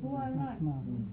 Buvaillaarmi.